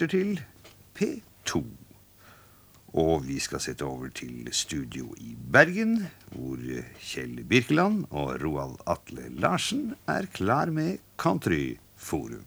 lytter til P2. Og vi skal sette over til studio i Bergen, hvor Kjell Birkeland og Roald Atle Larsen er klar med Countryforum.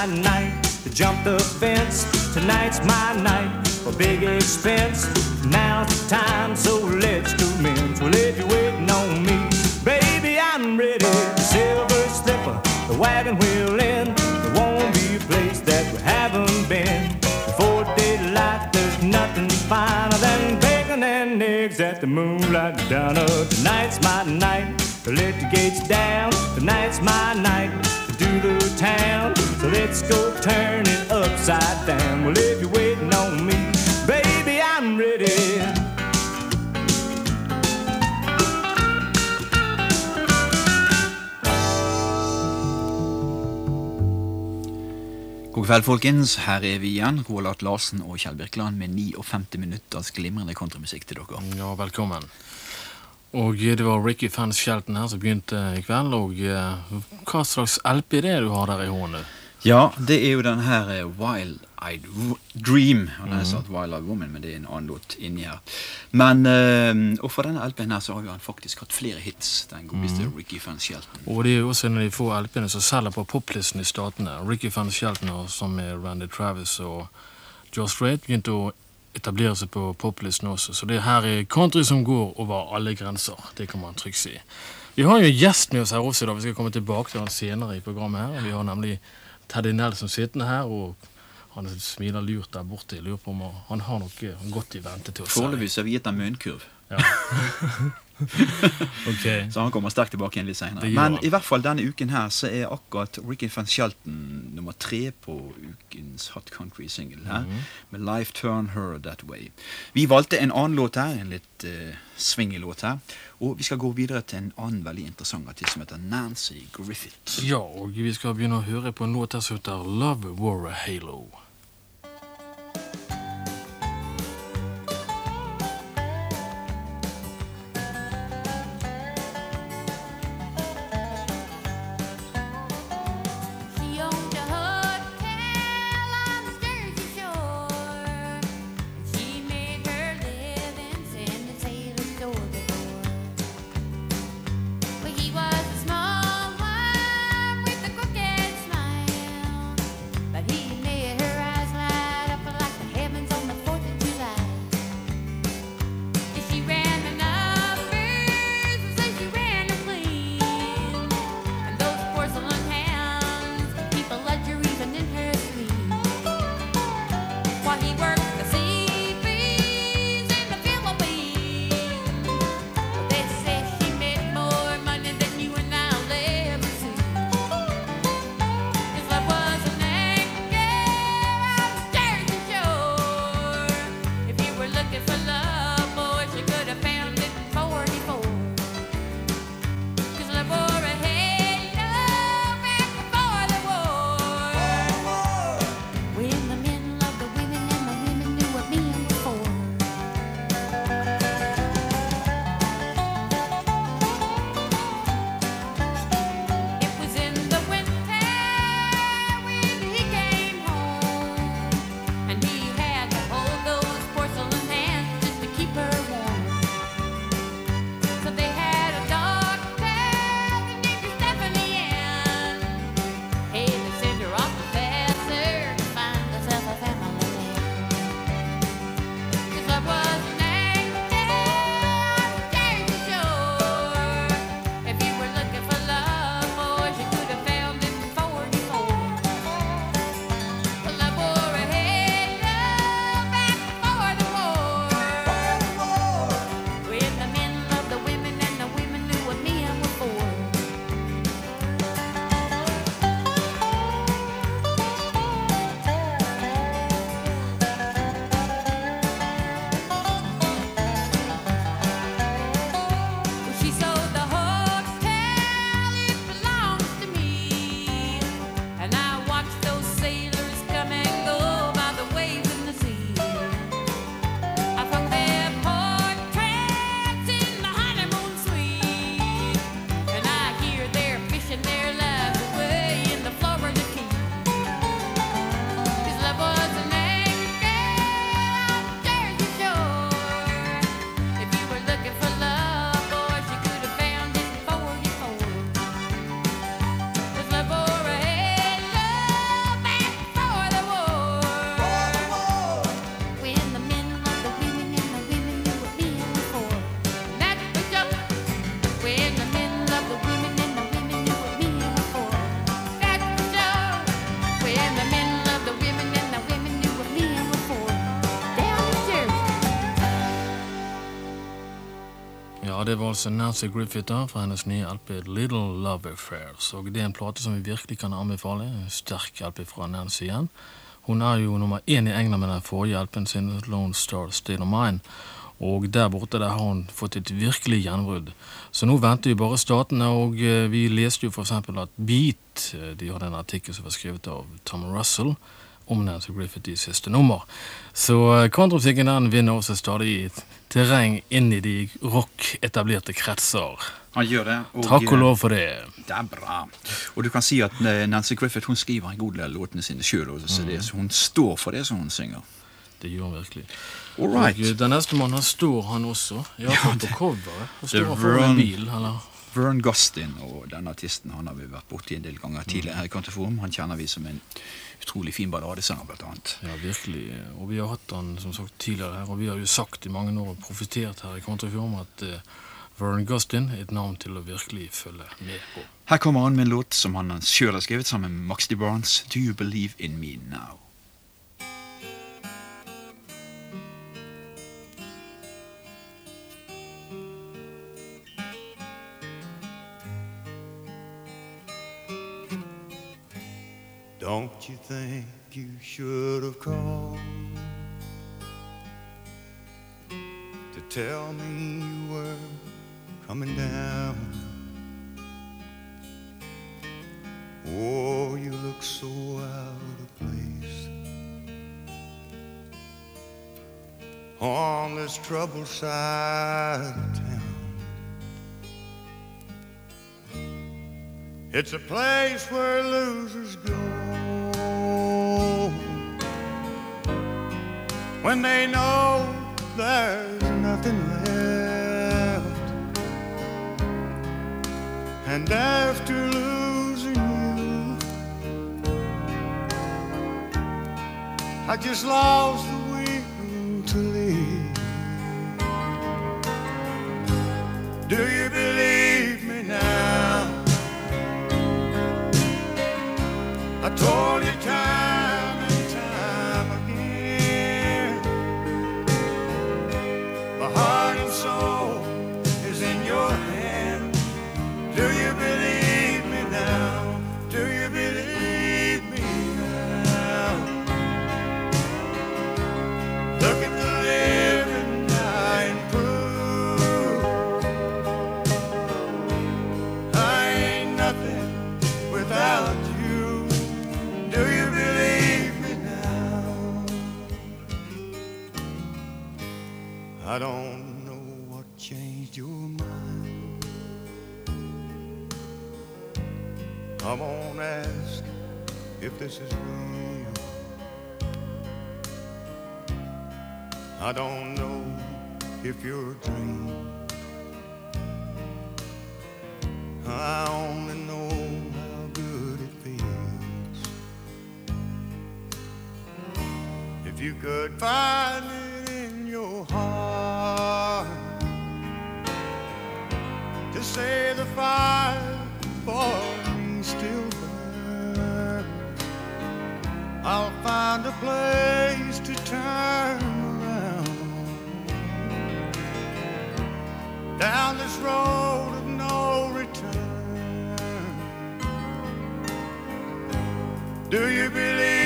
my night to jump the fence. Tonight's my night for big expense. Now's the time, so let's do commence. Well, if you're waiting on me, baby, I'm ready. The Silver slipper, the wagon wheel in. There won't be a place that we haven't been. Before daylight, there's nothing finer than bacon and eggs at the moonlight diner. Tonight's my night to let the gates down. Tonight's my night to do the town. So let's go turn it upside down. Well, if you're waiting on me, baby, I'm ready. God kveld, folkens. Her er vi igjen, Roald Larsen og Kjell Birkeland, med 59 minutters glimrende kontramusikk til dere. Ja, velkommen. Og eh, det var Ricky Fans Shelton her som begynte i kveld. Og eh, hva slags LP det er du har der i hånden? Ja, det er jo den her eh, Wild Eyed Dream. Dream. Han har sagt Wild Eyed Woman, men det er en annen låt inni her. Men, eh, Og for denne LP-en her så har jo han faktisk hatt flere hits, den godeste Ricky van Shelton. Og det er jo også en av de få LP-ene som selger på poplisten i statene. Ricky van Shelton og som er Randy Travis og Josh Strait begynte å etablere seg på poplisten også. Så det her er country som går over alle grenser. Det kan man trygt si. Vi har jo en gjest med oss her også i dag. Vi skal komme tilbake til han senere i programmet. her. Vi har nemlig Teddy Nelson sittende her, og han smiler lurt der borte. Jeg lurer på om han har noe godt i vente til oss. Foreløpig har vi gitt ham munnkurv, Ja. ok. så han kommer sterkt tilbake igjen litt senere. Men i hvert fall denne uken her så er akkurat Ricky van Shelton nummer tre på ukens Hot Country Single her, -hmm. med Life Turn Her That Way. Vi valgte en annen låt her, en litt uh, swingy-låt her, og vi skal gå videre til en annen veldig interessant artist som heter Nancy Griffith. Ja, og vi skal begynne å høre på en låt her som heter Love War a Halo. Det var altså Nancy Griffith da, fra hennes nye LP Little Love Affairs. Og det er en plate som vi virkelig kan anbefale. En sterk LP fra Nancy igjen. Hun er jo nummer én i England med den forrige LP-en sin, Lone Star State of Mind. Og der borte der har hun fått et virkelig gjennombrudd. Så nå venter vi bare statene, og eh, vi leste jo f.eks. at Beat eh, de hadde en artikkel som var skrevet av Tom Russell om Nancy Griffith i siste nummer. Så eh, countrymusikken den vinner også stadig terreng inn i de rock-etablerte kretser. Han gjør det. og, Takk og eh, lov for det. Det er bra. Og du kan si at eh, Nancy Griffith hun skriver en god del av låtene sine sjøl. Så hun står for det som hun synger. Det gjør han virkelig. All right. Eh, den neste mannen han står han også. Iallfall på coveret. Og står han foran en bil, eller? Vern Gustin og denne artisten han har vi vært borti en del ganger tidligere her i Kanteforum. Han kjenner vi som en utrolig fin balladesanger, blant annet. Ja, virkelig. Og vi har hatt han som sagt tidligere her, og vi har jo sagt i mange år og profetert her i Countryfjorden at uh, Vern Gustin er et navn til å virkelig følge med på. Her kommer han med en låt som han sjøl har skrevet sammen med Max de Barnes. Do you believe in me now? Don't you think you should have called to tell me you were coming down? Oh, you look so out of place on this troubled side of town. It's a place where losers go when they know there's nothing left. And after losing you, I just lost the will to live. Do you believe me now? I told I don't know if you're a dream. I only know how good it feels. If you could find it in your heart to say the fire for me still burns, I'll find a place to turn this road of no return. Do you believe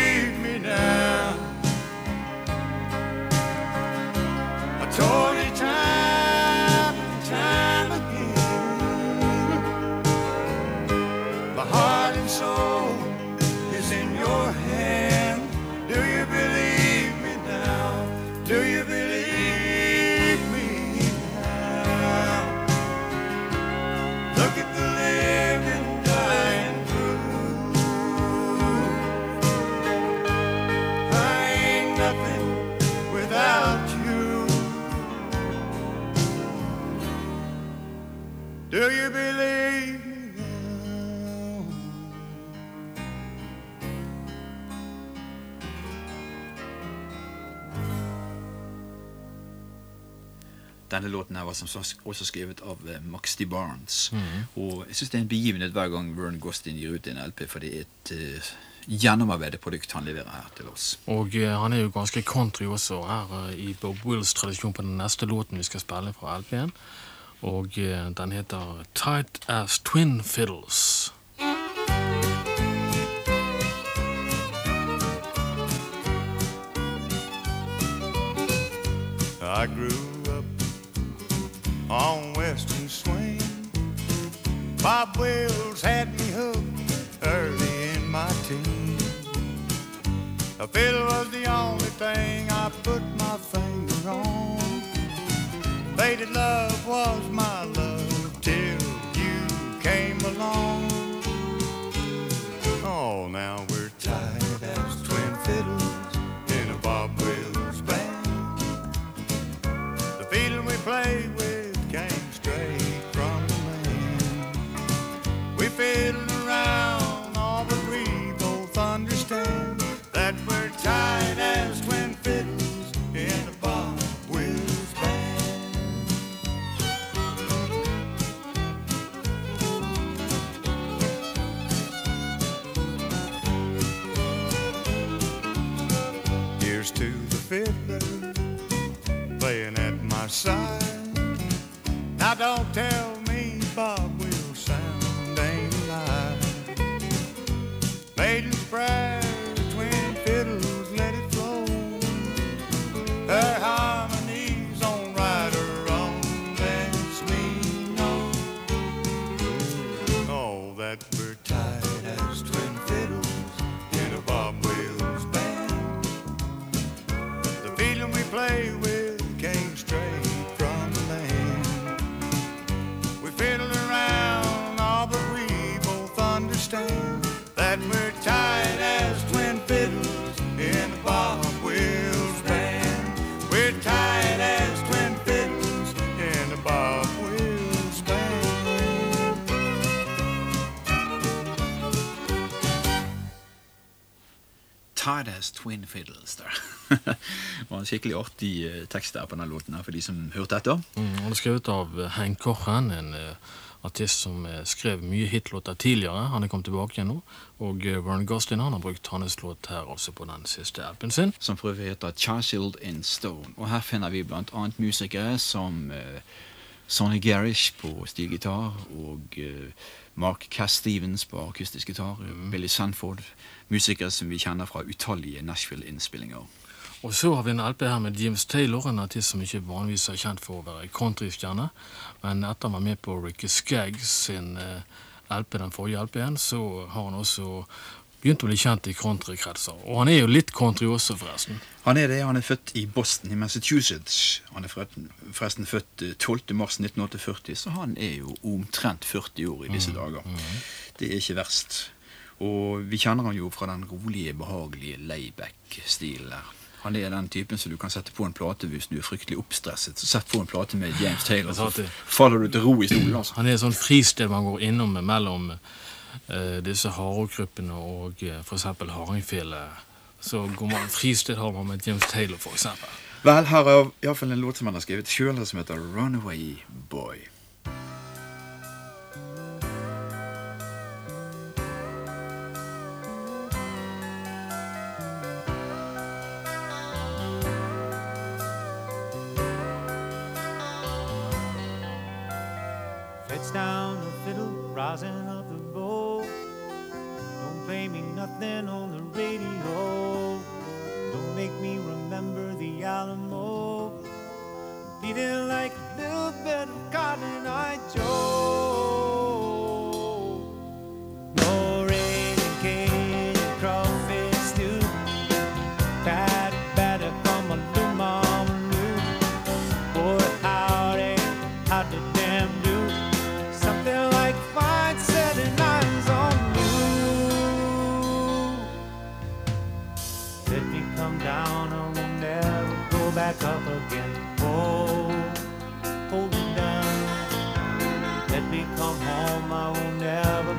Do you believe? Denne låten her var som sagt også skrevet av eh, Max D. Barnes. Og jeg syns det er en begivenhet hver gang Vern Gostin gir ut en LP, for det er et uh, gjennomarbeidet produkt han leverer her til oss. Og uh, han er jo ganske country også her uh, i Bob Wills tradisjon på den neste låten vi skal spille fra LP-en. Og eh, den heter Tight As Twin Fiddles. I grew up on Western Swing. Bob Wills had me hooked early in my teens. A fiddle was the only thing I put my finger on. Faded love was my Now don't tell Twin Fiddles der. var en skikkelig artig eh, tekst der på denne låten her, for de som hørte etter. Mm, og det er skrevet av eh, Hank Cochran, en eh, artist som eh, skrev mye hitlåter tidligere. Han er kommet tilbake igjen nå. Og Vern Warren Gosling han har brukt hans låt her også på den siste appen sin. som for øvrig heter Churchill in Stone. Og her finner vi blant annet musikere som uh, Sonny Garish på stilgitar og eh, Mark Cass Stevens på akustisk gitar. Billy Sanford. Musikere som vi kjenner fra utallige Nashville-innspillinger. Og så har vi en LP her med James Taylor, en artist som ikke vanligvis er kjent for å være countrystjerne. Men etter han var med på Ricky Skaggs sin eh, LP, den forrige LP-en, så har han også begynt å bli kjent i countrykretser. Og han er jo litt country også, forresten. Han er det, han er født i Boston i Massachusetts. Han er forresten, født eh, 12. mars 1948, så han er jo omtrent 40 år i disse dager. Det er ikke verst. Og vi kjenner han jo fra den rolige, behagelige layback-stilen der. Han er den typen som du kan sette på en plate hvis du er fryktelig oppstresset. Så sett på en plate med James Taylor, så er faller du til ro i stolen. altså. Han er et sånt fristed man går innom mellom eh, disse hardrockgruppene og eh, eksempel hardingfjellet. Så går man fristed har man med James Taylor, eksempel. Vel, her er iallfall en låt som han har skrevet sjøl, som heter 'Runaway Boy'. Come down, I will never go back up again. Oh, hold me down. Let me come home, I will never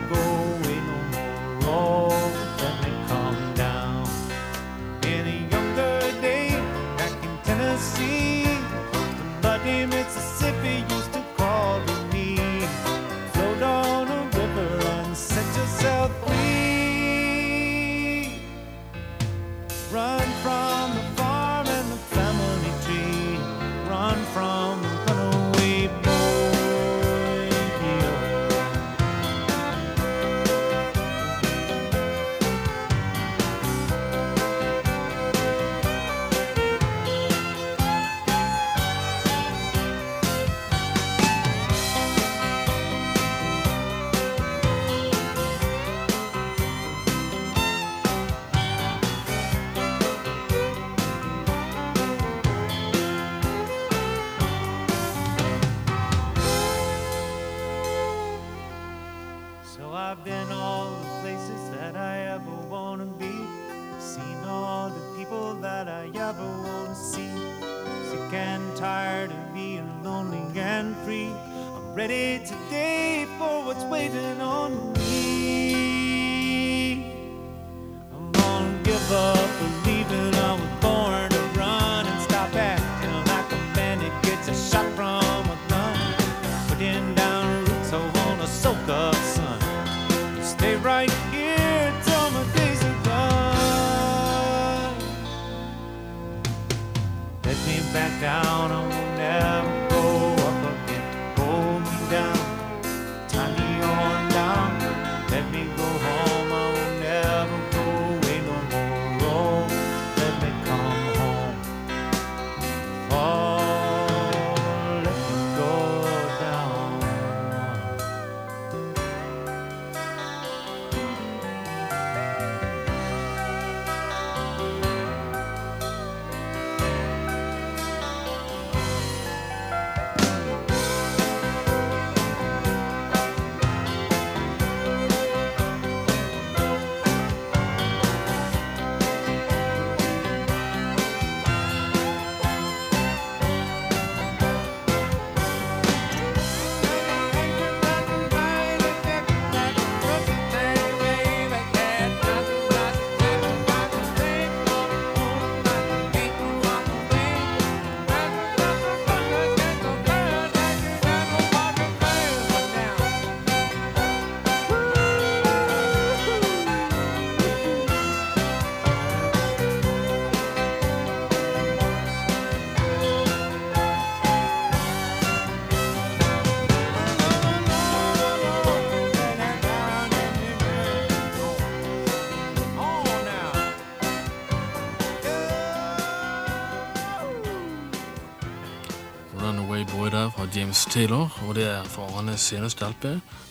James Taylor, og det er fra hans seneste LP,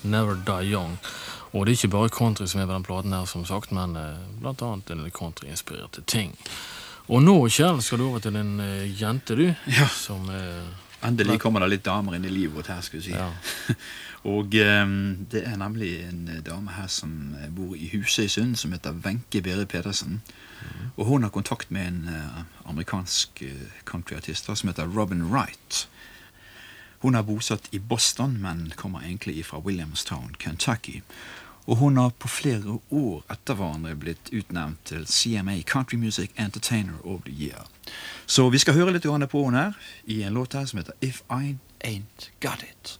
'Never Die Young'. Og det er ikke bare country som er på den platen her, som sagt, men eh, blant annet en del countryinspirerte ting. Og nå, Kjell, skal du over til en eh, jente, du. Ja. Som eh, Endelig kommer det litt damer inn i livet vårt her, skulle jeg si. Ja. Og um, det er nemlig en dame her som bor i Husøysund, som heter Wenche Berit Pedersen. Mm. Og hun har kontakt med en uh, amerikansk uh, countryartist som heter Robin Wright. Hun er bosatt i Boston, men kommer egentlig fra Williamstown, Kentucky. Og hun har på flere år etter hverandre blitt utnevnt til CMA Country Music Entertainer of the Year. Så vi skal høre litt på henne i en låt her som heter If I Ain't Got It.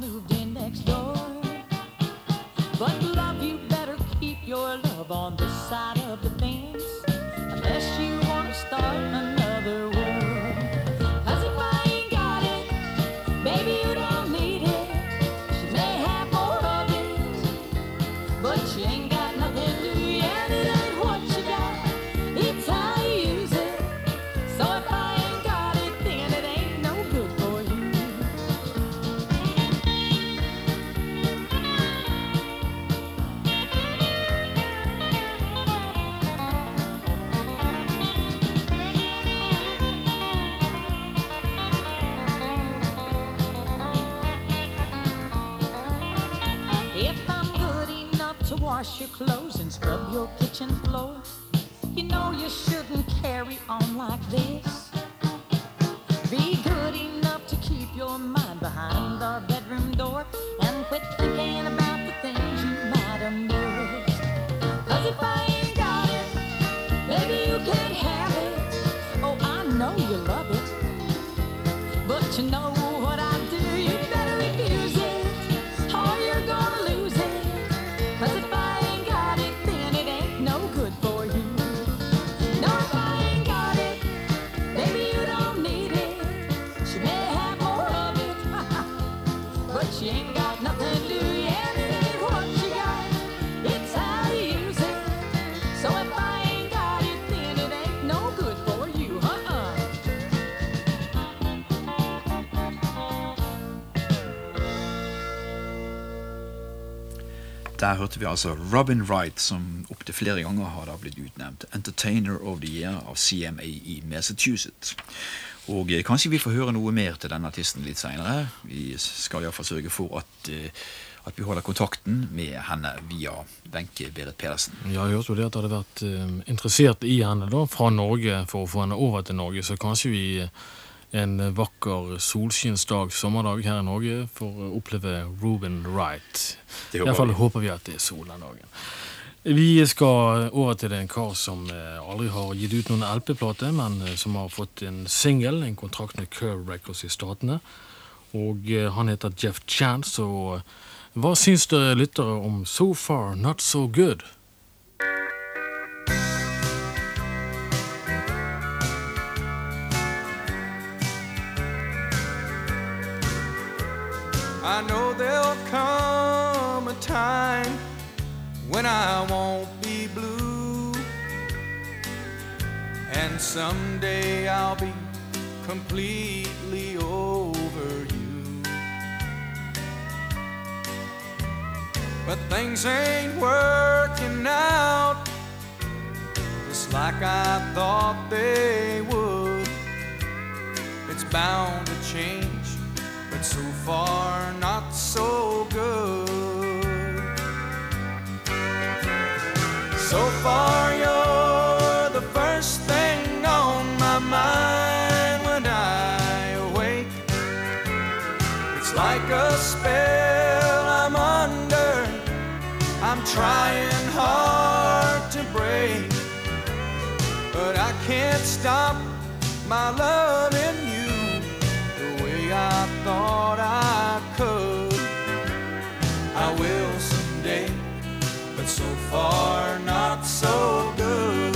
moved in. Hørte vi altså Robin Wright, som opptil flere ganger har da blitt utnevnt Entertainer of the Year av CMA i Massachusetts. Og eh, kanskje vi får høre noe mer til denne artisten litt seinere. Vi skal iallfall sørge for at, eh, at vi holder kontakten med henne via Wenche Berit Pedersen. Ja, jeg hørte jo det at det hadde vært eh, interessert i henne da, fra Norge for å få henne over til Norge, så kanskje vi eh, en vakker solskinnsdag, sommerdag her i Norge, for å oppleve Ruben Wright. Iallfall I håper vi. at det er sol den dagen. Vi skal over til en kar som eh, aldri har gitt ut noen LP-plate, men eh, som har fått en singel, en kontrakt med Curve Records i Statene. Og eh, han heter Jeff Chance, og hva syns dere lyttere om So Far Not So Good? I know there'll come a time when I won't be blue. And someday I'll be completely over you. But things ain't working out just like I thought they would. It's bound to change, but so far so good. So far, you're the first thing on my mind when I awake. It's like a spell I'm under. I'm trying hard to break, but I can't stop my loving far not so good.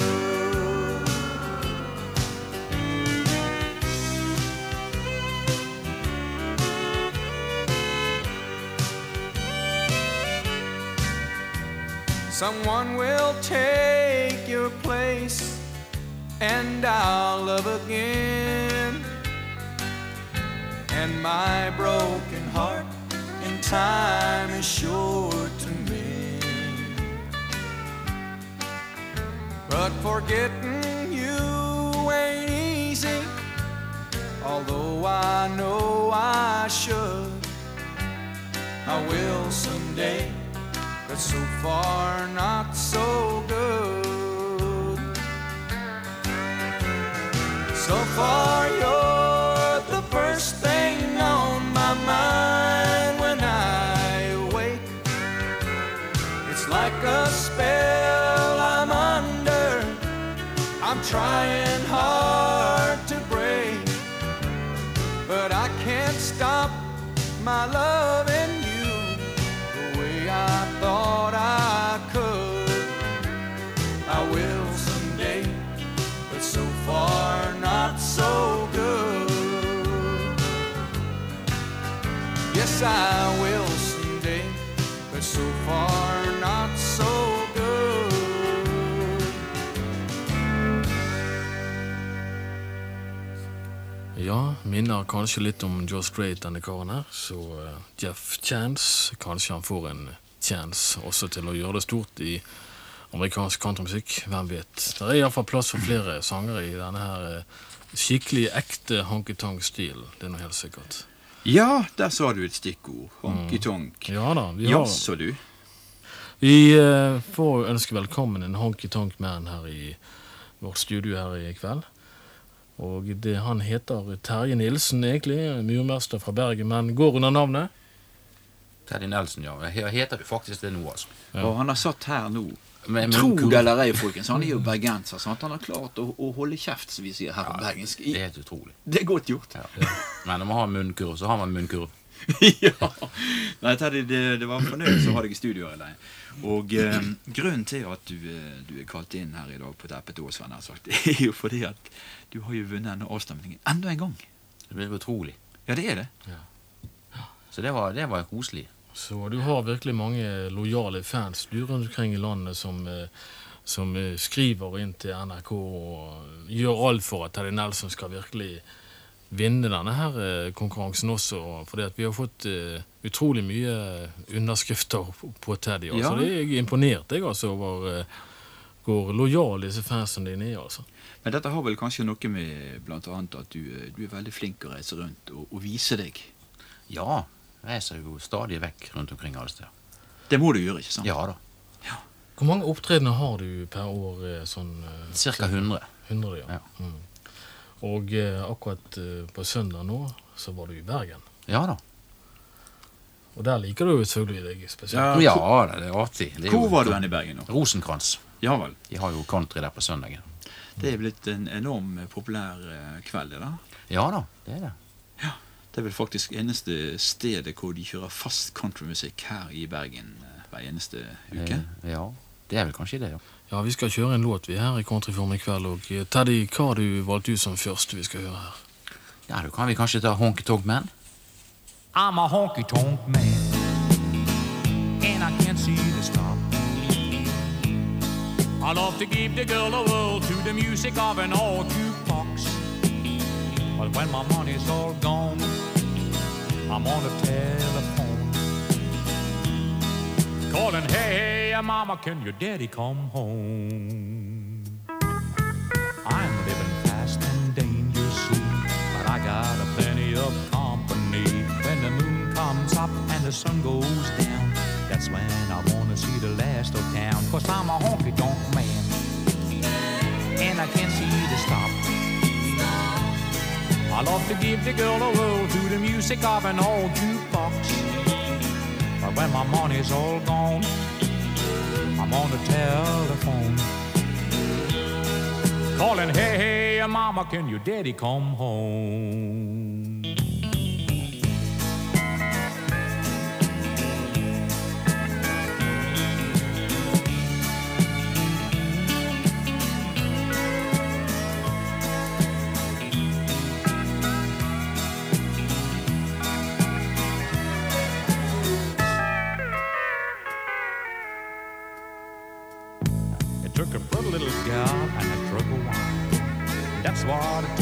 Someone will take your place, and I'll love again. And my broken heart in time is sure to But forgetting you ain't easy, although I know I should. I will someday, but so far not so good. So far, you're trying hard to break, but I can't stop my loving you the way I thought I could. I will someday, but so far not so good. Yes, I will someday, but so far Ja, minner kanskje litt om Joe Strait, denne karen her. Så uh, Jeff Chance, kanskje han får en chance også til å gjøre det stort i amerikansk countrymusikk. Hvem vet. Det er iallfall plass for flere sangere i denne her uh, skikkelig ekte honky-tonk-stil. Det er noe helt sikkert. Ja, der sa du et stikkord. Honky-tonk. Ja da, vi har Jaså, du. Vi uh, får ønske velkommen en honky-tonk-man her i vårt studio her i kveld. Og det, han heter Terje Nilsen, egentlig. Murmester fra Bergen, men går under navnet. Terje Nelson, ja. Heter du faktisk det nå, altså. Og han har satt her nå. Men- men- Tro det eller ei, folkens. Han er jo bergenser. Sant? Han har klart å, å holde kjeft, som vi sier her på bergensk. Det er helt utrolig. Det er godt gjort. Ja. Men når man har munnkurv, så har man munnkurv. ja. Nei, Teddy, det, det var fornøyelse å ha deg i studio Eller? Og eh, grunnen til at du, eh, du er kalt inn her i dag på teppet til oss, sagt, det er jo fordi at du har jo vunnet denne avstemningen enda en gang. Det blir utrolig. Ja, det er det. Så det var, det var koselig. Så du har virkelig mange lojale fans du rundt omkring i landet som, eh, som eh, skriver inn til NRK og gjør alt for at Terje Nelson skal virkelig vinne denne her eh, konkurransen også. Fordi at vi har fått eh, utrolig mye underskrifter på- Teddy. Altså. Ja. Det er jeg imponert jeg, altså, over eh, hvor lojale disse fansene dine er. altså. Men dette har vel kanskje noe med annet at du, eh, du er veldig flink å reise rundt og, og vise deg. Ja, reiser jo stadig vekk rundt omkring alle steder. Det må du gjøre, ikke sant? Ja da. Hvor mange opptredener har du per år? eh, sånn... eh, Cirka 100. 100, ja. Ja. Mm. Og eh, akkurat eh, på søndag nå så var du i Bergen. Ja da. Og der liker du selvfølgelig deg spesielt. Ja, Ja, det er artig. Det er Hvor jo- var du hen i Bergen nå? Rosenkrantz. Ja vel. De har jo country der på søndagen. Det er blitt en enorm eh, populær kveld, det da. Ja da, det er det. Ja, Det er vel faktisk eneste stedet hvor de kjører fast countrymusikk her i Bergen hver eneste uke. Eh, Ja, det er vel kanskje det, ja. Ja, vi skal kjøre en låt vi her i Countryform i kveld. Og eh, Teddy, hva har du valgt ut som første vi skal høre her? Ja, Da kan vi kanskje ta Honky Tonk Man. I'm a honky tonk man, and I can't see the stop. I love to give the girl a whirl to the music of an old jukebox. But when my money's all gone, I'm on the telephone. Calling, hey, mama, can your daddy come home? I'm living fast and dangerously, but I got a plenty of company. When the moon comes up and the sun goes down, that's when I wanna see the last of town. Cause I'm a honky tonk man, and I can't see the stop. I love to give the girl a whirl to the music of an old jukebox. When my money's all gone, I'm on the telephone. Calling, hey, hey, mama, can your daddy come home?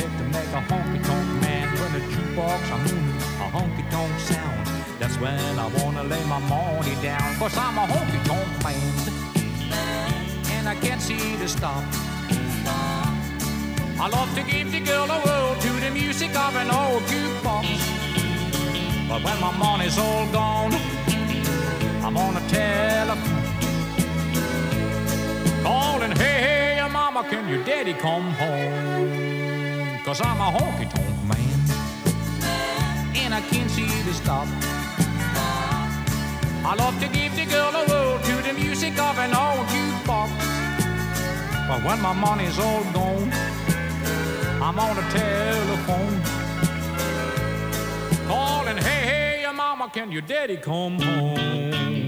What to make a honky tonk man. When the jukebox I'm moving a honky tonk sound. That's when I wanna lay my money down. Cause I'm a honky tonk man. And I can't see the stop. I love to give the girl a whirl to the music of an old jukebox. But when my money's all gone, I'm on a telephone. Calling, hey, hey, your mama, can your daddy come home? Cause I'm a honky tonk man. And I can't see the stop. I love to give the girl a whirl to the music of an old jukebox. But when my money's all gone, I'm on the telephone. Calling, hey, hey, your mama, can your daddy come home?